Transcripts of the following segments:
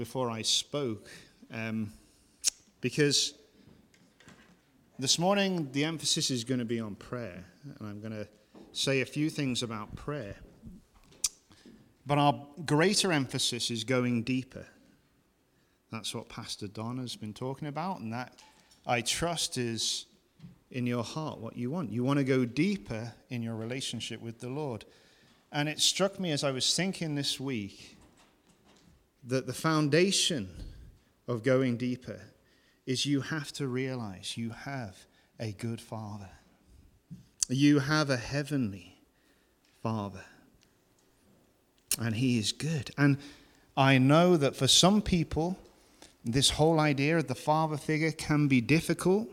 before I spoke um, because this morning the emphasis is going to be on prayer, and I'm going to say a few things about prayer. But our greater emphasis is going deeper. That's what Pastor Don has been talking about, and that I trust is in your heart what you want. You want to go deeper in your relationship with the Lord. And it struck me as I was thinking this week that the foundation of going deeper is you have to realize you have a good father. You have a heavenly father. And he is good. And I know that for some people, this whole idea of the father figure can be difficult.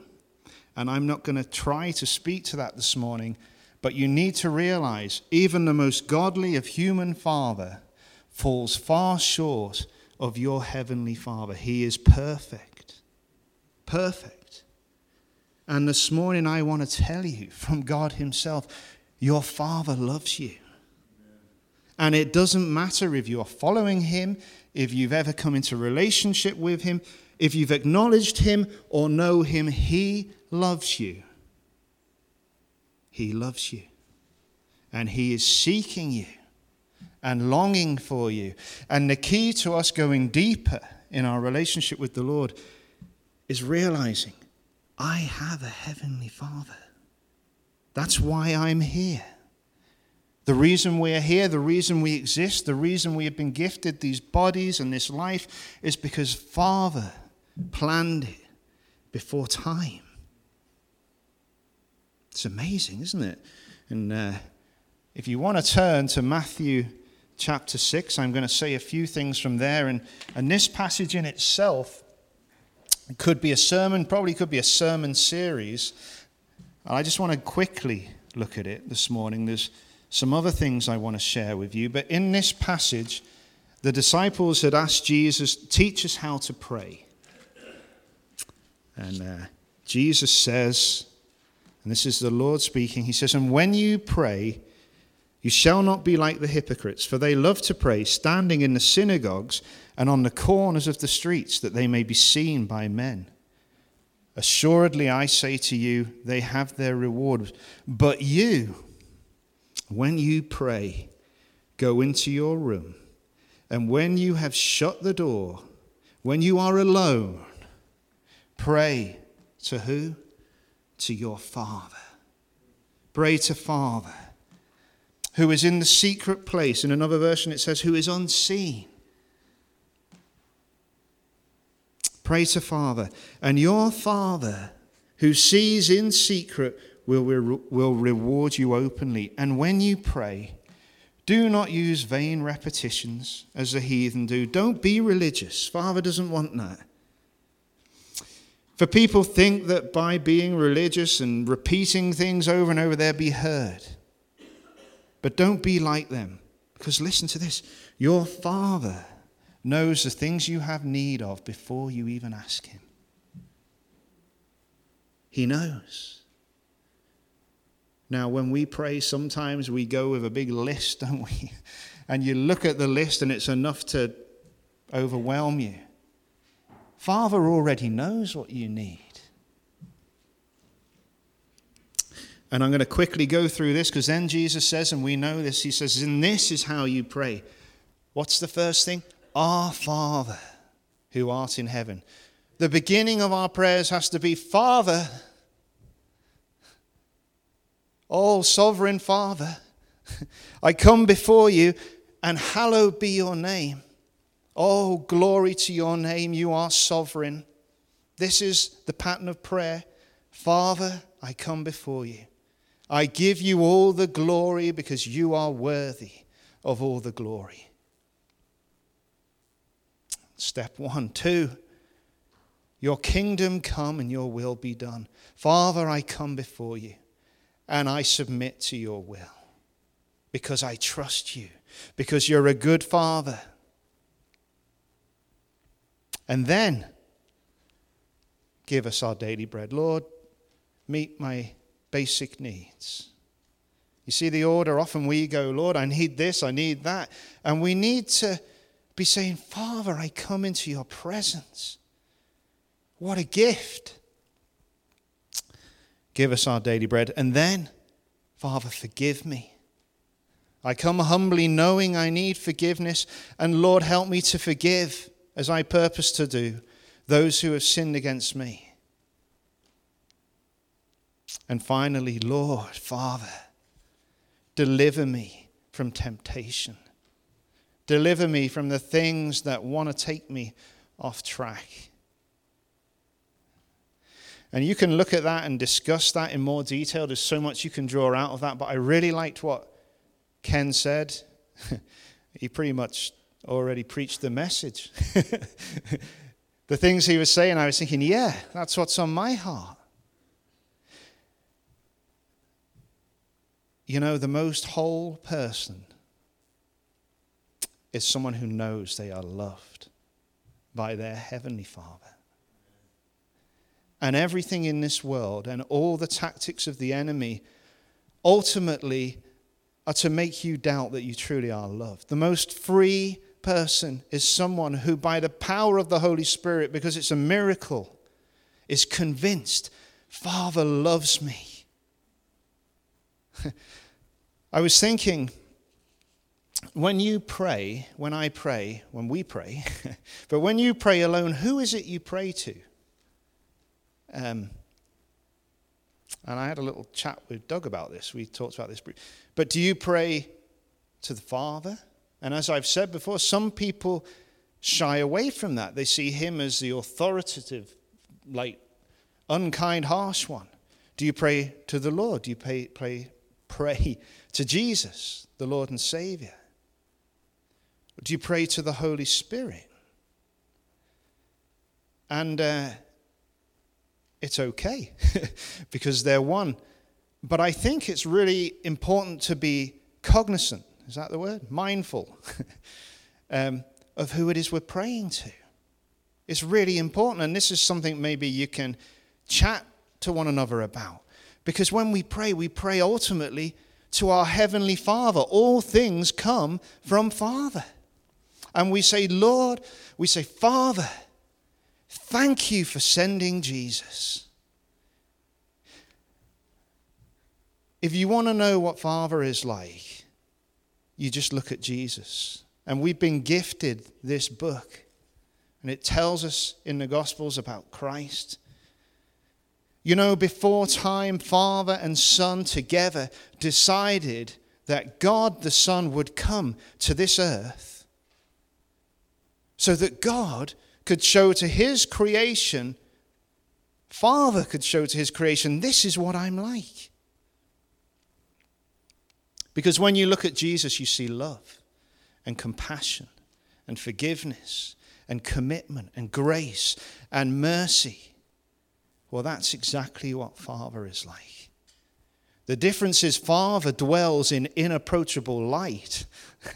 And I'm not going to try to speak to that this morning. But you need to realize even the most godly of human father falls far short of your heavenly Father. He is perfect. Perfect. And this morning, I want to tell you from God Himself your Father loves you. And it doesn't matter if you're following Him, if you've ever come into relationship with Him, if you've acknowledged Him or know Him, He loves you. He loves you. And He is seeking you and longing for you. And the key to us going deeper in our relationship with the Lord is realizing I have a heavenly Father. That's why I'm here. The reason we're here, the reason we exist, the reason we have been gifted these bodies and this life is because Father planned it before time. It's amazing, isn't it? And uh, if you want to turn to Matthew chapter 6. I'm going to say a few things from there. And, and this passage in itself could be a sermon, probably could be a sermon series. I just want to quickly look at it this morning. There's some other things I want to share with you. But in this passage, the disciples had asked Jesus, Teach us how to pray. And uh, Jesus says, and this is the Lord speaking, He says, And when you pray, you shall not be like the hypocrites, for they love to pray, standing in the synagogues and on the corners of the streets, that they may be seen by men. Assuredly, I say to you, they have their reward. But you, when you pray, go into your room, and when you have shut the door, when you are alone, pray to who? To your Father. Pray to Father who is in the secret place. In another version, it says, who is unseen. Pray to Father. And your Father, who sees in secret, will, re- will reward you openly. And when you pray, do not use vain repetitions as the heathen do. Don't be religious. Father doesn't want that. For people think that by being religious and repeating things over and over, they'll be heard. But don't be like them. Because listen to this your Father knows the things you have need of before you even ask Him. He knows. Now, when we pray, sometimes we go with a big list, don't we? And you look at the list and it's enough to overwhelm you. Father already knows what you need. And I'm going to quickly go through this because then Jesus says, and we know this, he says, and this is how you pray. What's the first thing? Our Father who art in heaven. The beginning of our prayers has to be Father, all sovereign Father, I come before you and hallowed be your name. Oh, glory to your name. You are sovereign. This is the pattern of prayer. Father, I come before you. I give you all the glory because you are worthy of all the glory. Step one. Two, your kingdom come and your will be done. Father, I come before you and I submit to your will because I trust you, because you're a good father. And then give us our daily bread. Lord, meet my basic needs. You see the order? Often we go, Lord, I need this, I need that. And we need to be saying, Father, I come into your presence. What a gift. Give us our daily bread. And then, Father, forgive me. I come humbly knowing I need forgiveness, and Lord, help me to forgive as I purpose to do those who have sinned against me. And finally, Lord, Father, deliver me from temptation. Deliver me from the things that want to take me off track. And you can look at that and discuss that in more detail. There's so much you can draw out of that. But I really liked what Ken said. he pretty much already preached the message. the things he was saying, I was thinking, yeah, that's what's on my heart. You know, the most whole person is someone who knows they are loved by their Heavenly Father. And everything in this world and all the tactics of the enemy ultimately are to make you doubt that you truly are loved. The most free person is someone who, by the power of the Holy Spirit, because it's a miracle, is convinced Father loves me. I was thinking, when you pray, when I pray, when we pray, but when you pray alone, who is it you pray to? Um, and I had a little chat with Doug about this. We talked about this. Briefly. But do you pray to the Father? And as I've said before, some people shy away from that. They see him as the authoritative, like unkind, harsh one. Do you pray to the Lord? Do you pray, pray, pray to Jesus, the Lord and Savior? Do you pray to the Holy Spirit? And uh, it's okay because they're one. But I think it's really important to be cognizant is that the word? Mindful um, of who it is we're praying to. It's really important. And this is something maybe you can chat to one another about. Because when we pray, we pray ultimately to our Heavenly Father. All things come from Father. And we say, Lord, we say, Father, thank you for sending Jesus. If you want to know what Father is like, you just look at Jesus. And we've been gifted this book. And it tells us in the Gospels about Christ. You know, before time, Father and Son together decided that God the Son would come to this earth so that God could show to his creation, Father could show to his creation, this is what I'm like. Because when you look at Jesus, you see love and compassion and forgiveness and commitment and grace and mercy. Well, that's exactly what Father is like. The difference is, Father dwells in inapproachable light.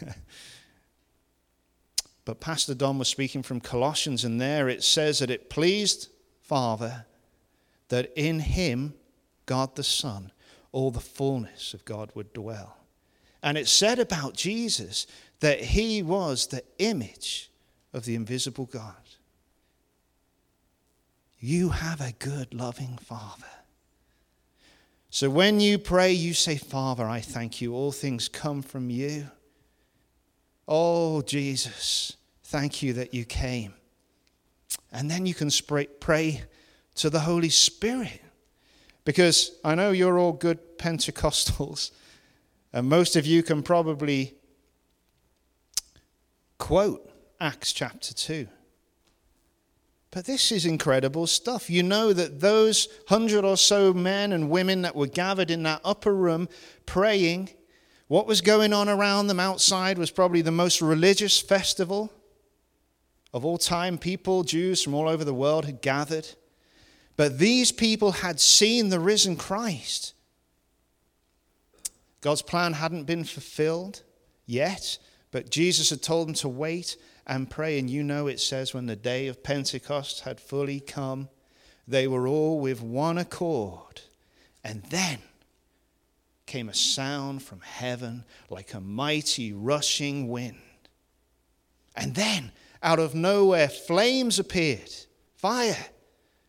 but Pastor Don was speaking from Colossians, and there it says that it pleased Father that in him, God the Son, all the fullness of God would dwell. And it said about Jesus that he was the image of the invisible God. You have a good, loving Father. So when you pray, you say, Father, I thank you. All things come from you. Oh, Jesus, thank you that you came. And then you can pray to the Holy Spirit. Because I know you're all good Pentecostals. And most of you can probably quote Acts chapter 2. But this is incredible stuff. You know that those hundred or so men and women that were gathered in that upper room praying, what was going on around them outside was probably the most religious festival of all time. People, Jews from all over the world, had gathered. But these people had seen the risen Christ. God's plan hadn't been fulfilled yet, but Jesus had told them to wait and pray. And you know, it says, when the day of Pentecost had fully come, they were all with one accord. And then came a sound from heaven like a mighty rushing wind. And then, out of nowhere, flames appeared fire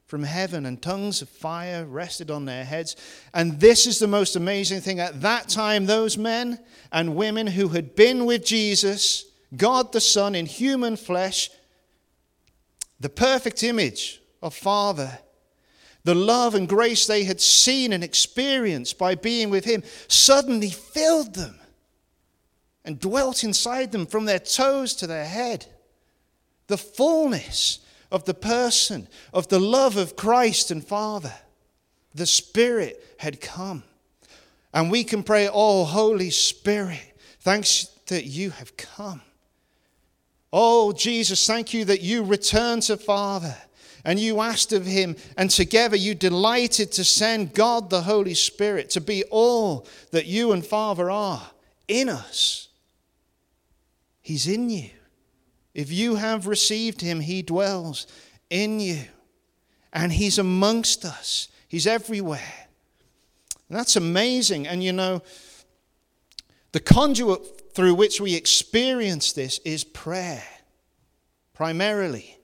from heaven, and tongues of fire rested on their heads. And this is the most amazing thing. At that time, those men and women who had been with Jesus, God the Son in human flesh, the perfect image of Father, the love and grace they had seen and experienced by being with Him, suddenly filled them and dwelt inside them from their toes to their head. The fullness of the person, of the love of Christ and Father. The Spirit had come. And we can pray, Oh, Holy Spirit, thanks that you have come. Oh, Jesus, thank you that you returned to Father and you asked of him, and together you delighted to send God the Holy Spirit to be all that you and Father are in us. He's in you. If you have received him, he dwells in you. And he's amongst us, he's everywhere. And that's amazing. And you know, the conduit through which we experience this is prayer, primarily.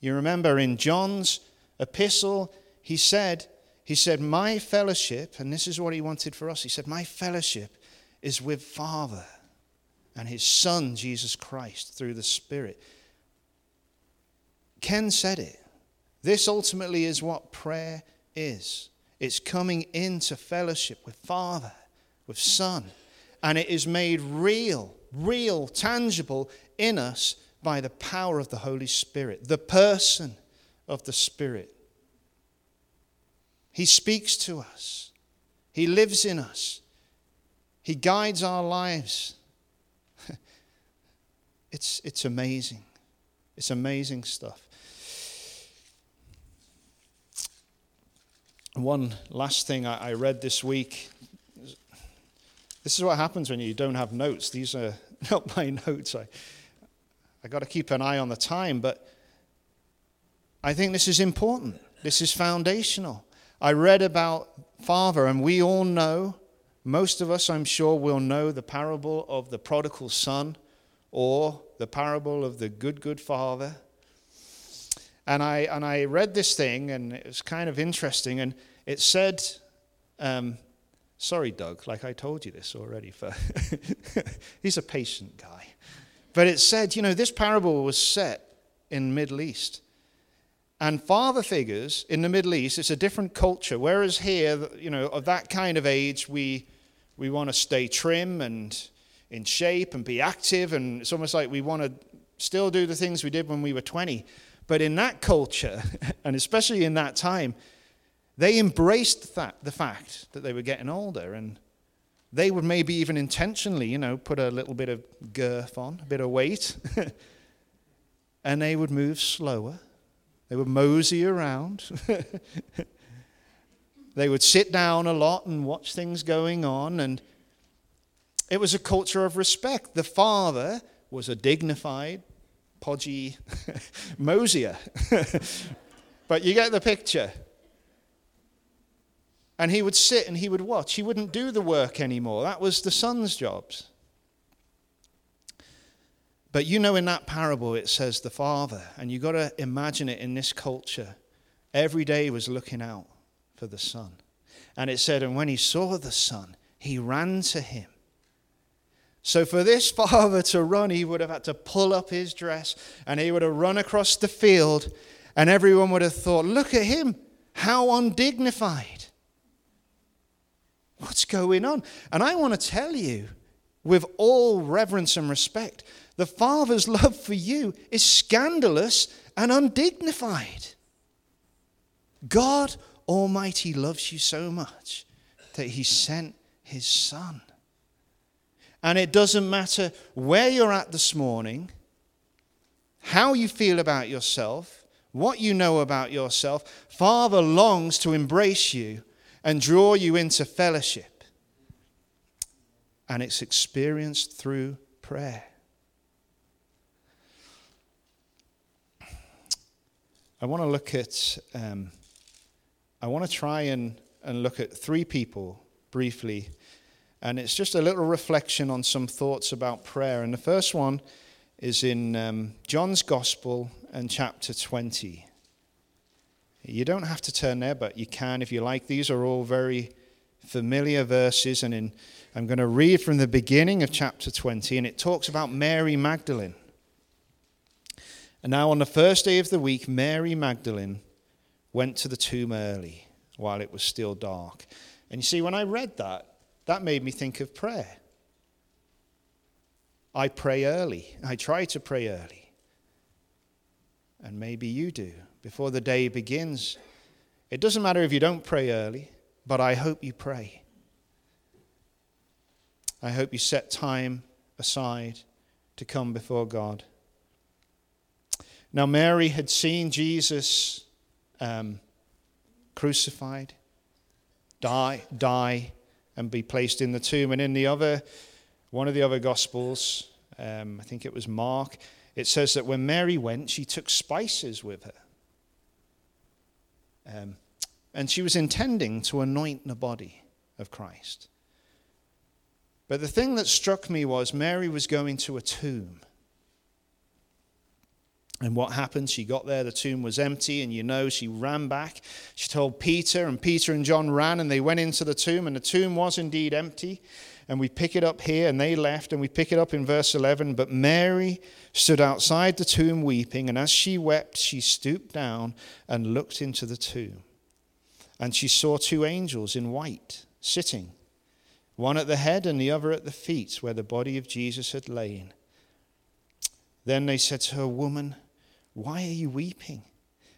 You remember in John's epistle, he said, he said, My fellowship, and this is what he wanted for us. He said, My fellowship is with Father and his Son, Jesus Christ, through the Spirit. Ken said it. This ultimately is what prayer is it's coming into fellowship with Father, with Son, and it is made real, real, tangible in us by the power of the Holy Spirit, the person of the Spirit. He speaks to us, He lives in us, He guides our lives. it's, it's amazing. It's amazing stuff. One last thing I, I read this week. This is what happens when you don't have notes. These are not my notes. I, I got to keep an eye on the time, but I think this is important. This is foundational. I read about Father, and we all know, most of us, I'm sure, will know the parable of the prodigal son or the parable of the good, good father. And I, and I read this thing, and it was kind of interesting, and it said, um, sorry, Doug, like I told you this already. For He's a patient guy. But it said, you know, this parable was set in Middle East. And father figures in the Middle East, it's a different culture. Whereas here, you know, of that kind of age, we, we want to stay trim and in shape and be active. And it's almost like we want to still do the things we did when we were 20. But in that culture, and especially in that time, they embraced that, the fact that they were getting older. And they would maybe even intentionally, you know, put a little bit of girth on, a bit of weight, and they would move slower. They would mosey around. they would sit down a lot and watch things going on. And it was a culture of respect. The father was a dignified, podgy mosier. but you get the picture. And he would sit and he would watch. He wouldn't do the work anymore. That was the son's jobs. But you know, in that parable, it says the father, and you've got to imagine it in this culture. Every day was looking out for the son. And it said, and when he saw the son, he ran to him. So, for this father to run, he would have had to pull up his dress and he would have run across the field, and everyone would have thought, Look at him, how undignified. What's going on? And I want to tell you, with all reverence and respect, the Father's love for you is scandalous and undignified. God Almighty loves you so much that He sent His Son. And it doesn't matter where you're at this morning, how you feel about yourself, what you know about yourself, Father longs to embrace you and draw you into fellowship. And it's experienced through prayer. I want to look at, um, I want to try and, and look at three people briefly. And it's just a little reflection on some thoughts about prayer. And the first one is in um, John's Gospel and chapter 20. You don't have to turn there, but you can if you like. These are all very familiar verses, and in, I'm going to read from the beginning of chapter 20, and it talks about Mary Magdalene. And now, on the first day of the week, Mary Magdalene went to the tomb early while it was still dark. And you see, when I read that, that made me think of prayer. I pray early. I try to pray early. And maybe you do before the day begins. It doesn't matter if you don't pray early, but I hope you pray. I hope you set time aside to come before God. Now, Mary had seen Jesus um, crucified, die, die, and be placed in the tomb. And in the other one of the other Gospels, um, I think it was Mark, it says that when Mary went, she took spices with her. Um, and she was intending to anoint the body of Christ. But the thing that struck me was Mary was going to a tomb. And what happened? She got there, the tomb was empty, and you know, she ran back. She told Peter, and Peter and John ran, and they went into the tomb, and the tomb was indeed empty and we pick it up here, and they left, and we pick it up in verse 11. But Mary stood outside the tomb weeping, and as she wept, she stooped down and looked into the tomb. And she saw two angels in white sitting, one at the head and the other at the feet, where the body of Jesus had lain. Then they said to her, Woman, why are you weeping?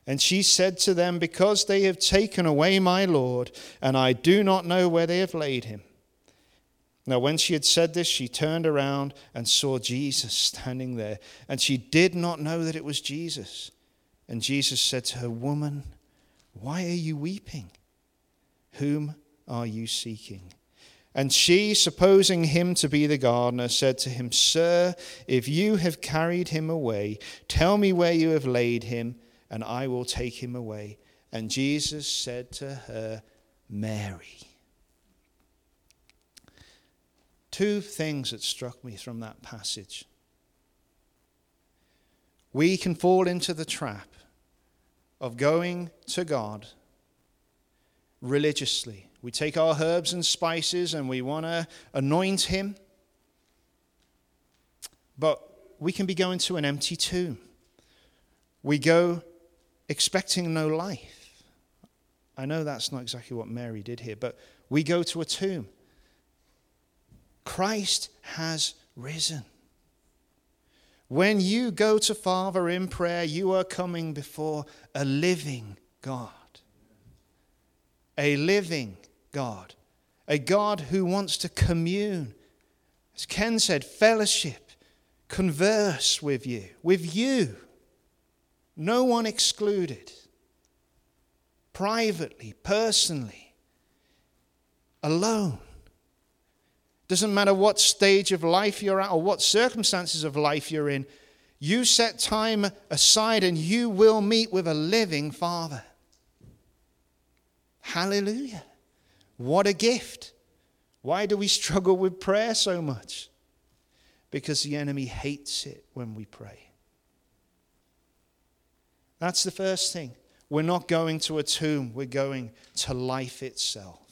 And she said to them, Because they have taken away my Lord, and I do not know where they have laid him. Now, when she had said this, she turned around and saw Jesus standing there, and she did not know that it was Jesus. And Jesus said to her, Woman, why are you weeping? Whom are you seeking? And she, supposing him to be the gardener, said to him, Sir, if you have carried him away, tell me where you have laid him, and I will take him away. And Jesus said to her, Mary. Two things that struck me from that passage. We can fall into the trap of going to God religiously. We take our herbs and spices and we want to anoint Him, but we can be going to an empty tomb. We go expecting no life. I know that's not exactly what Mary did here, but we go to a tomb Christ has risen. When you go to Father in prayer, you are coming before a living God. A living God. A God who wants to commune. As Ken said, fellowship, converse with you, with you. No one excluded. Privately, personally, alone. Doesn't matter what stage of life you're at or what circumstances of life you're in, you set time aside and you will meet with a living Father. Hallelujah. What a gift. Why do we struggle with prayer so much? Because the enemy hates it when we pray. That's the first thing. We're not going to a tomb, we're going to life itself.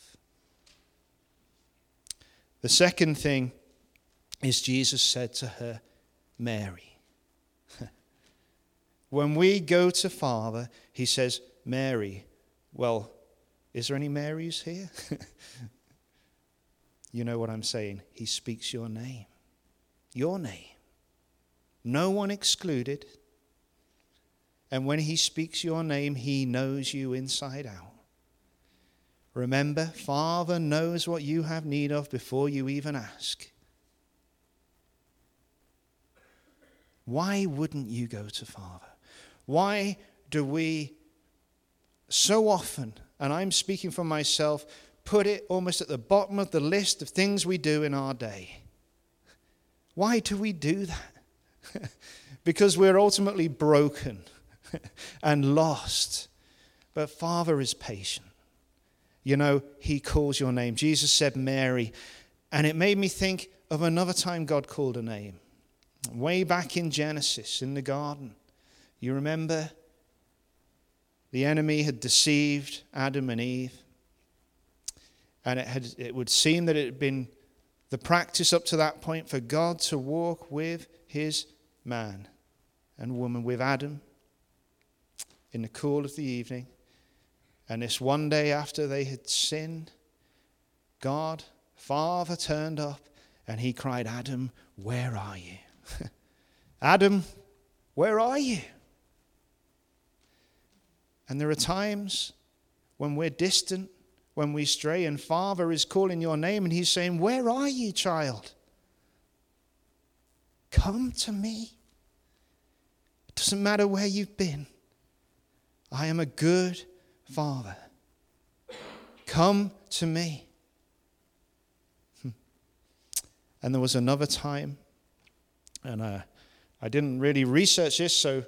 The second thing is Jesus said to her, Mary. when we go to Father, he says, Mary. Well, is there any Marys here? you know what I'm saying. He speaks your name. Your name. No one excluded. And when he speaks your name, he knows you inside out. Remember, Father knows what you have need of before you even ask. Why wouldn't you go to Father? Why do we so often, and I'm speaking for myself, put it almost at the bottom of the list of things we do in our day? Why do we do that? because we're ultimately broken and lost. But Father is patient you know, he calls your name. Jesus said Mary. And it made me think of another time God called a name. Way back in Genesis, in the garden, you remember the enemy had deceived Adam and Eve. And it, had, it would seem that it had been the practice up to that point for God to walk with his man and woman, with Adam, in the cool of the evening. And this one day after they had sinned, God, Father, turned up and he cried, Adam, where are you? Adam, where are you? And there are times when we're distant, when we stray, and Father is calling your name and he's saying, Where are you, child? Come to me. It doesn't matter where you've been. I am a good Father. Come to me. Hmm. And there was another time, and uh, I didn't really research this, so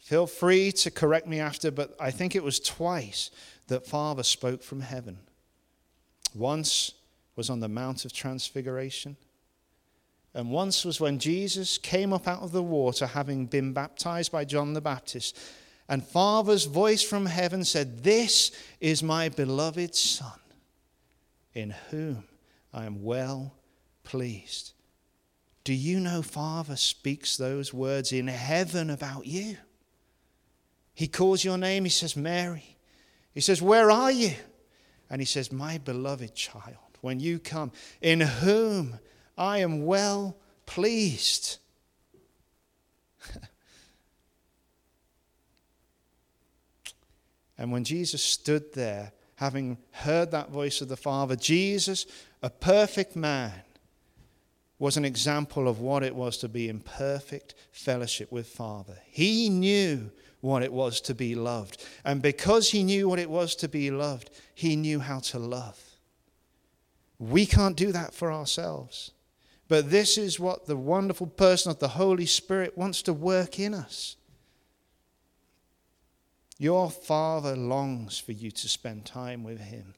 feel free to correct me after, but I think it was twice that Father spoke from heaven. Once was on the Mount of Transfiguration, and once was when Jesus came up out of the water, having been baptized by John the Baptist. And Father's voice from heaven said, This is my beloved Son, in whom I am well pleased. Do you know Father speaks those words in heaven about you? He calls your name, he says, Mary. He says, Where are you? And he says, My beloved child, when you come, in whom I am well pleased. And when Jesus stood there, having heard that voice of the Father, Jesus, a perfect man, was an example of what it was to be in perfect fellowship with Father. He knew what it was to be loved. And because he knew what it was to be loved, he knew how to love. We can't do that for ourselves. But this is what the wonderful person of the Holy Spirit wants to work in us. Your Father longs for you to spend time with Him.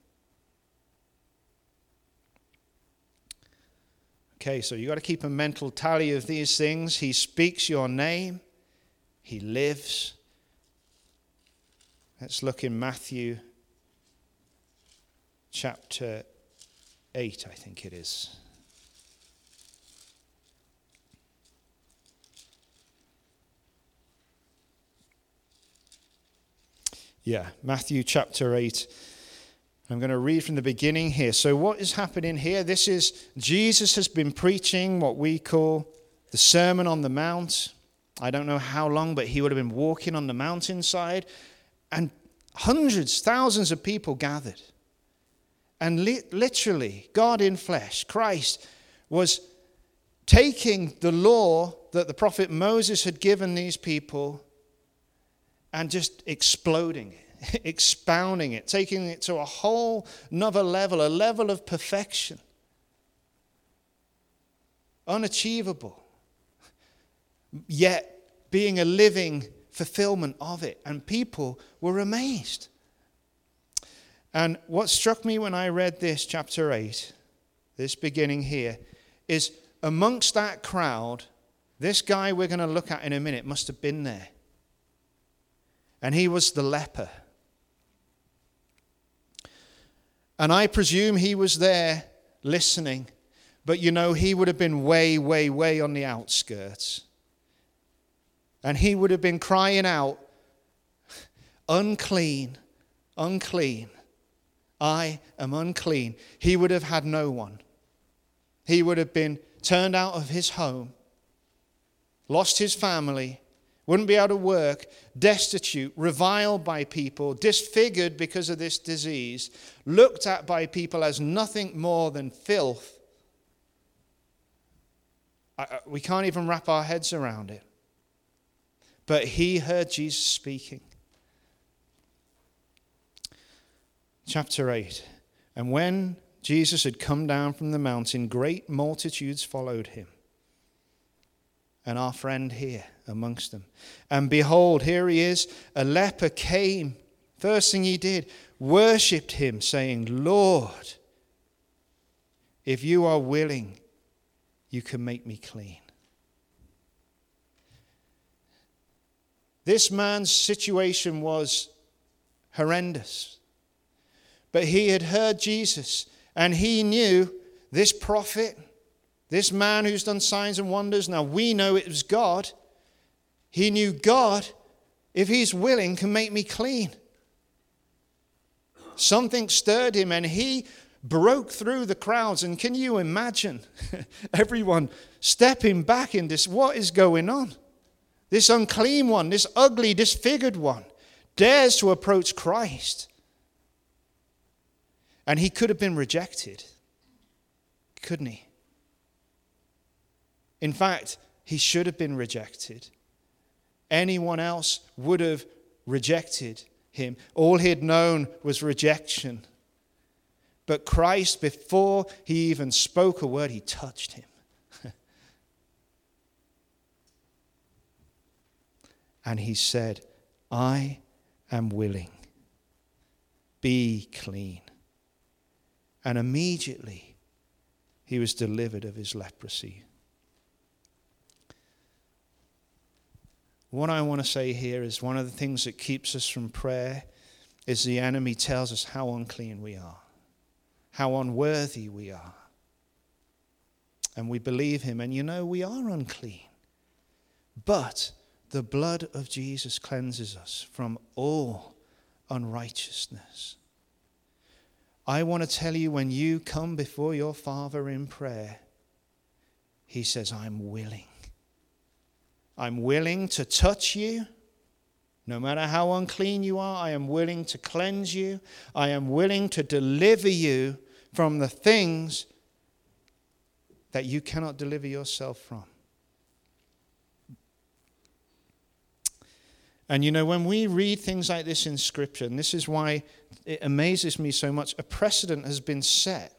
Okay, so you've got to keep a mental tally of these things. He speaks your name, He lives. Let's look in Matthew chapter 8, I think it is. Yeah, Matthew chapter 8. I'm going to read from the beginning here. So, what is happening here? This is Jesus has been preaching what we call the Sermon on the Mount. I don't know how long, but he would have been walking on the mountainside, and hundreds, thousands of people gathered. And li- literally, God in flesh, Christ, was taking the law that the prophet Moses had given these people and just exploding it, expounding it, taking it to a whole another level, a level of perfection. Unachievable. Yet being a living fulfillment of it. And people were amazed. And what struck me when I read this, chapter 8, this beginning here, is amongst that crowd, this guy we're going to look at in a minute must have been there and he was the leper. And I presume he was there listening, but you know, he would have been way, way, way on the outskirts. And he would have been crying out, unclean, unclean. I am unclean. He would have had no one. He would have been turned out of his home, lost his family, wouldn't be able to work, destitute, reviled by people, disfigured because of this disease, looked at by people as nothing more than filth. we can't even wrap our heads around it. But he heard Jesus speaking. Chapter 8. And when Jesus had come down from the mountain, great multitudes followed him and our friend here amongst them. And behold, here he is, a leper came. First thing he did, worshipped him, saying, Lord, if you are willing, you can make me clean. This man's situation was horrendous. But he had heard Jesus and he knew this prophet, this man who's done signs and wonders. Now we know it was God. He knew God, if he's willing, can make me clean. Something stirred him and he broke through the crowds. And can you imagine everyone stepping back in this? What is going on? This unclean one, this ugly, disfigured one, dares to approach Christ. And he could have been rejected, couldn't he? In fact, he should have been rejected. Anyone else would have rejected him. All he had known was rejection. But Christ, before he even spoke a word, he touched him. and he said, I am willing. Be clean. And immediately he was delivered of his leprosy. What I want to say here is one of the things that keeps us from prayer is the enemy tells us how unclean we are, how unworthy we are. And we believe him, and you know we are unclean. But the blood of Jesus cleanses us from all unrighteousness. I want to tell you when you come before your Father in prayer, He says, I'm willing. I'm willing to touch you. No matter how unclean you are, I am willing to cleanse you. I am willing to deliver you from the things that you cannot deliver yourself from. And you know, when we read things like this in Scripture, and this is why it amazes me so much, a precedent has been set.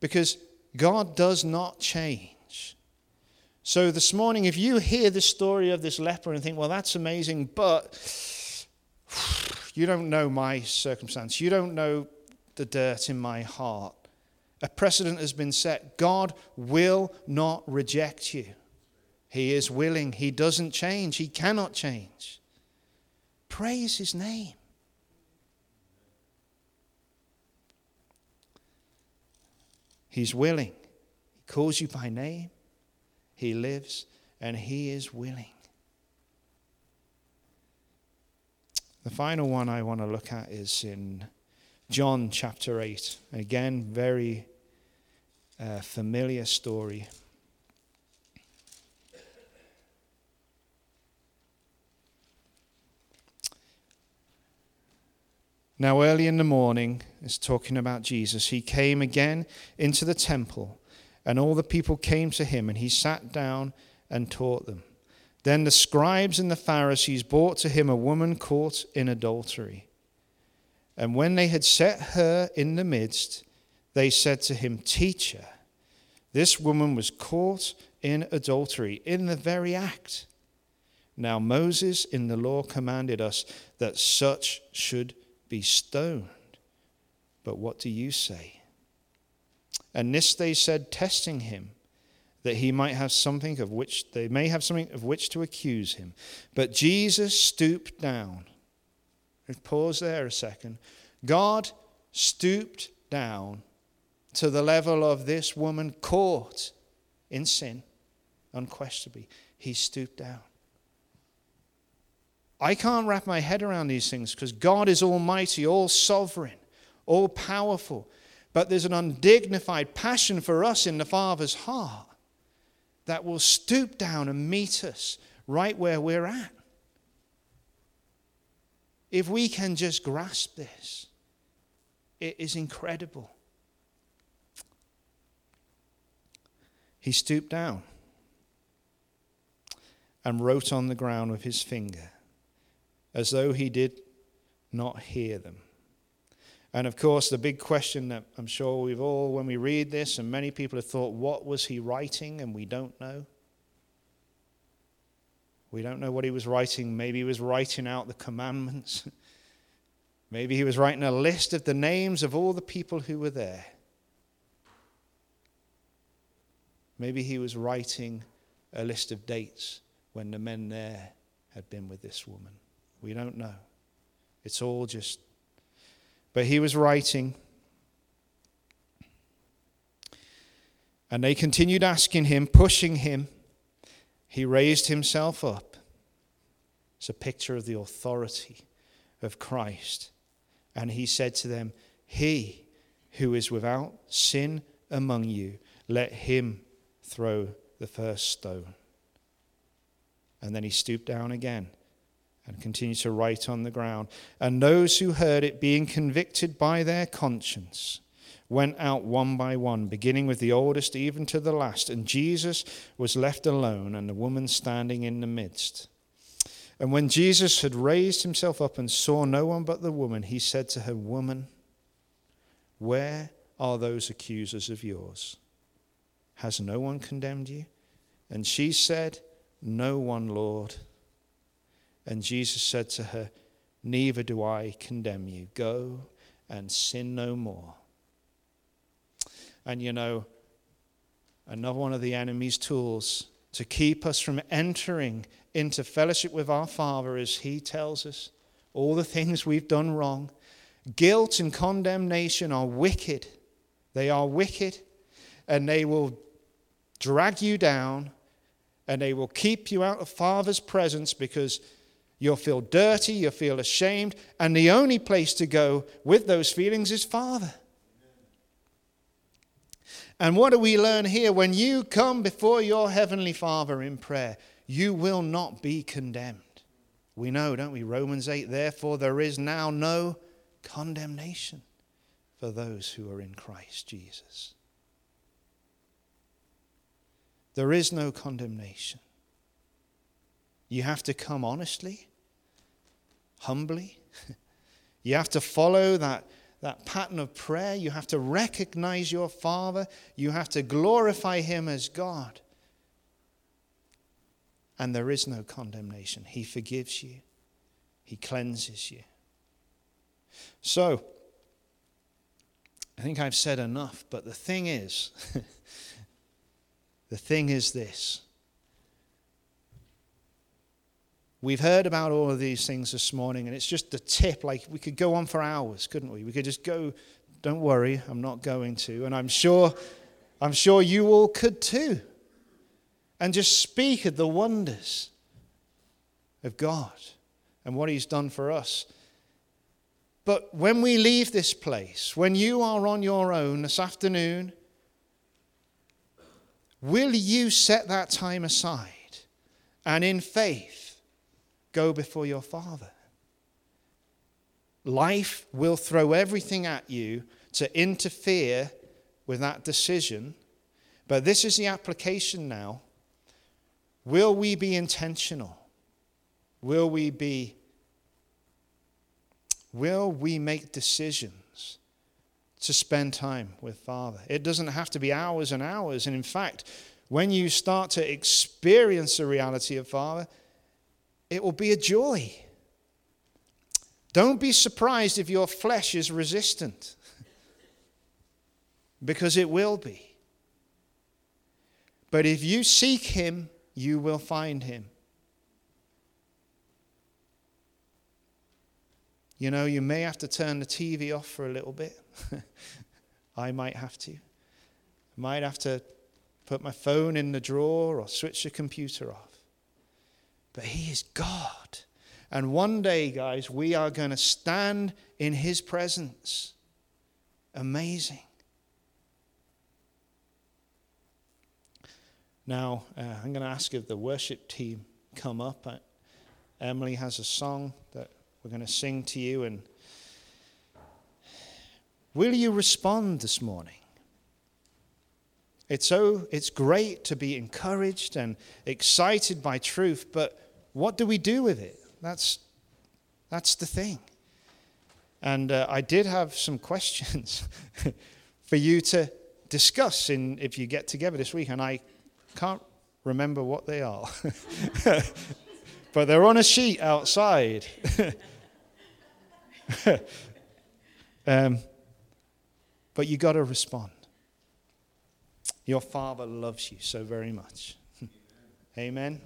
Because God does not change. So this morning, if you hear the story of this leper and think, well, that's amazing, but you don't know my circumstance, you don't know the dirt in my heart, a precedent has been set. God will not reject you. He is willing. He doesn't change. He cannot change. Praise His name. He's willing. He calls you by name. He lives and He is willing. The final one I want to look at is in John chapter 8. Again, very uh, familiar story. Now, early in the morning, it's talking about Jesus, he came again into the temple, and all the people came to him, and he sat down and taught them. Then the scribes and the Pharisees brought to him a woman caught in adultery. And when they had set her in the midst, they said to him, Teacher, this woman was caught in adultery, in the very act. Now Moses in the law commanded us that such should be stoned. But what do you say? And this they said, testing him, that he might have something of which they may have something of which to accuse him. But Jesus stooped down. Pause there a second. God stooped down to the level of this woman caught in sin, unquestionably. He stooped down. I can't wrap my head around these things because God is almighty, all sovereign, all powerful. But there's an undignified passion for us in the Father's heart that will stoop down and meet us right where we're at. If we can just grasp this, it is incredible. He stooped down and wrote on the ground with his finger as though he did not hear them. And of course, the big question that I'm sure we've all, when we read this, and many people have thought, what was he writing? And we don't know. We don't know what he was writing. Maybe he was writing out the commandments. Maybe he was writing a list of the names of all the people who were there. Maybe he was writing a list of dates when the men there had been with this woman. We don't know. It's all just. But he was writing. And they continued asking him, pushing him. He raised himself up. It's a picture of the authority of Christ. And he said to them, He who is without sin among you, let him throw the first stone. And then he stooped down again and continued to write on the ground. And those who heard it, being convicted by their conscience, went out one by one, beginning with the oldest even to the last. And Jesus was left alone, and the woman standing in the midst. And when Jesus had raised himself up and saw no one but the woman, he said to her, Woman, where are those accusers of yours? Has no one condemned you? And she said, No one, Lord. And Jesus said to her, Neither do I condemn you. Go and sin no more. And you know, another one of the enemy's tools to keep us from entering into fellowship with our Father as He tells us all the things we've done wrong. Guilt and condemnation are wicked. They are wicked, and they will drag you down, and they will keep you out of Father's presence because you'll feel dirty, you'll feel ashamed, and the only place to go with those feelings is Father. And what do we learn here? When you come before your Heavenly Father in prayer, you will not be condemned. We know, don't we? Romans 8, therefore, there is now no condemnation for those who are in Christ Jesus. There is no condemnation. You have to come honestly, humbly. You have to follow that that pattern of prayer. You have to recognize your Father. You have to glorify Him as God. And there is no condemnation. He forgives you, He cleanses you. So, I think I've said enough, but the thing is, the thing is this We've heard about all of these things this morning, and it's just the tip. Like we could go on for hours, couldn't we? We could just go. Don't worry, I'm not going to, and I'm sure, I'm sure you all could too. And just speak of the wonders of God and what He's done for us. But when we leave this place, when you are on your own this afternoon, will you set that time aside and in faith? Go before your Father. Life will throw everything at you to interfere with that decision. But this is the application now. Will we be intentional? Will we be will we make decisions to spend time with Father? It doesn't have to be hours and hours. And in fact, when you start to experience the reality of Father, it will be a joy. Don't be surprised if your flesh is resistant, because it will be. But if you seek Him, you will find Him. You know, you may have to turn the TV off for a little bit. I might have to. Might have to put my phone in the drawer or switch the computer off. But He is God. And one day, guys, we are going to stand in His presence. Amazing. Now, uh, I'm going to ask if the worship team come up. Uh, Emily has a song that we're going to sing to you. And will you respond this morning? It's so it's great to be encouraged and excited by truth, but what do we do with it? That's, that's the thing. And uh, I did have some questions for you to discuss in, if you get together this week, and I can't remember what they are. but they're on a sheet outside. um, but you got to respond. Your Father loves you so very much. Amen.